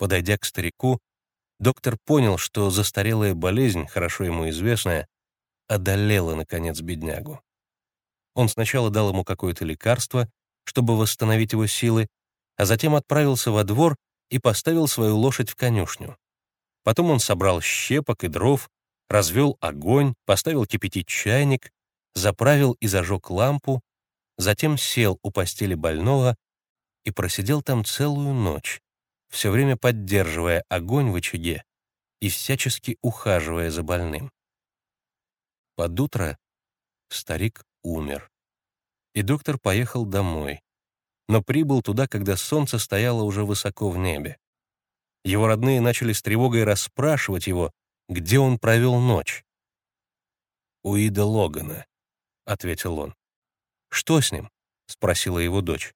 Подойдя к старику, доктор понял, что застарелая болезнь, хорошо ему известная, одолела, наконец, беднягу. Он сначала дал ему какое-то лекарство, чтобы восстановить его силы, а затем отправился во двор и поставил свою лошадь в конюшню. Потом он собрал щепок и дров, развел огонь, поставил кипятить чайник, заправил и зажег лампу, затем сел у постели больного и просидел там целую ночь, все время поддерживая огонь в очаге и всячески ухаживая за больным. Под утро старик умер, и доктор поехал домой, но прибыл туда, когда солнце стояло уже высоко в небе. Его родные начали с тревогой расспрашивать его, где он провел ночь. «У Ида Логана», — ответил он. «Что с ним?» — спросила его дочь.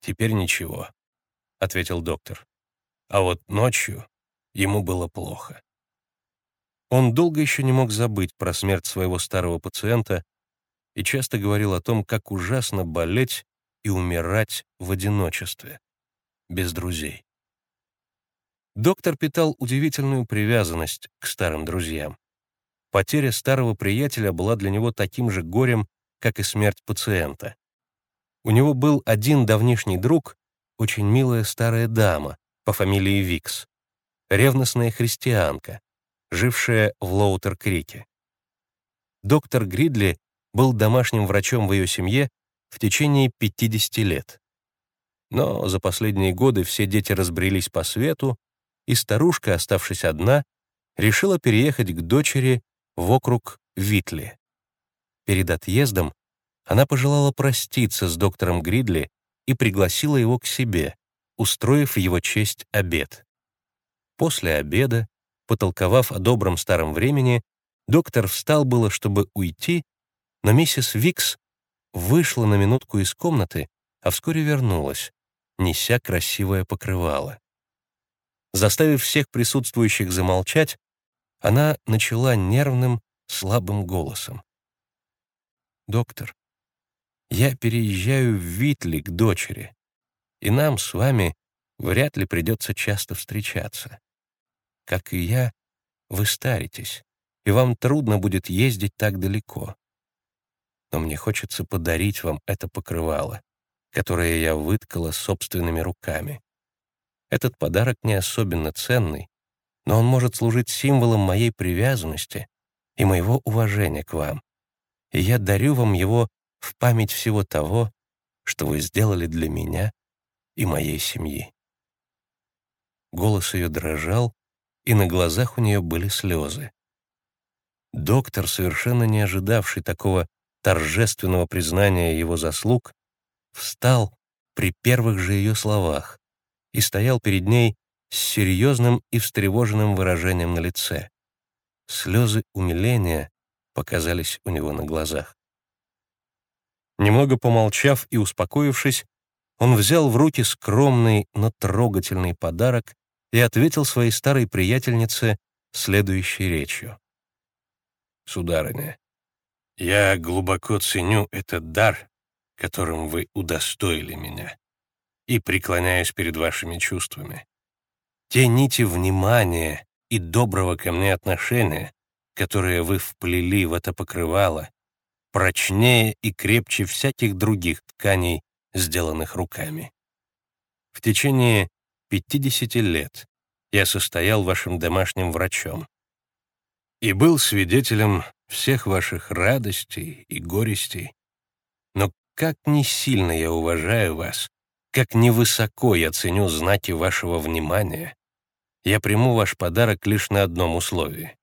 «Теперь ничего», — ответил доктор. «А вот ночью ему было плохо». Он долго еще не мог забыть про смерть своего старого пациента и часто говорил о том, как ужасно болеть и умирать в одиночестве, без друзей. Доктор питал удивительную привязанность к старым друзьям. Потеря старого приятеля была для него таким же горем, как и смерть пациента. У него был один давнишний друг, очень милая старая дама по фамилии Викс, ревностная христианка, жившая в Лоутер-Крике. Доктор Гридли был домашним врачом в ее семье в течение 50 лет. Но за последние годы все дети разбрелись по свету, и старушка, оставшись одна, решила переехать к дочери в округ Витли. Перед отъездом она пожелала проститься с доктором Гридли и пригласила его к себе, устроив в его честь обед. После обеда, потолковав о добром старом времени, доктор встал было, чтобы уйти, но миссис Викс вышла на минутку из комнаты, а вскоре вернулась, неся красивое покрывало. Заставив всех присутствующих замолчать, она начала нервным, слабым голосом. «Доктор, я переезжаю в Витли к дочери, и нам с вами вряд ли придется часто встречаться. Как и я, вы старитесь, и вам трудно будет ездить так далеко. Но мне хочется подарить вам это покрывало, которое я выткала собственными руками. Этот подарок не особенно ценный, но он может служить символом моей привязанности и моего уважения к вам. И я дарю вам его в память всего того, что вы сделали для меня и моей семьи. Голос ее дрожал, и на глазах у нее были слезы. Доктор, совершенно не ожидавший такого торжественного признания его заслуг, встал при первых же ее словах и стоял перед ней с серьезным и встревоженным выражением на лице. Слезы умиления показались у него на глазах. Немного помолчав и успокоившись, он взял в руки скромный, но трогательный подарок и ответил своей старой приятельнице следующей речью. «Сударыня, я глубоко ценю этот дар, которым вы удостоили меня и преклоняюсь перед вашими чувствами. Те нити внимания и доброго ко мне отношения, которые вы вплели в это покрывало, прочнее и крепче всяких других тканей, сделанных руками. В течение 50 лет я состоял вашим домашним врачом и был свидетелем всех ваших радостей и горестей. Но как не сильно я уважаю вас как невысоко я ценю знаки вашего внимания, я приму ваш подарок лишь на одном условии.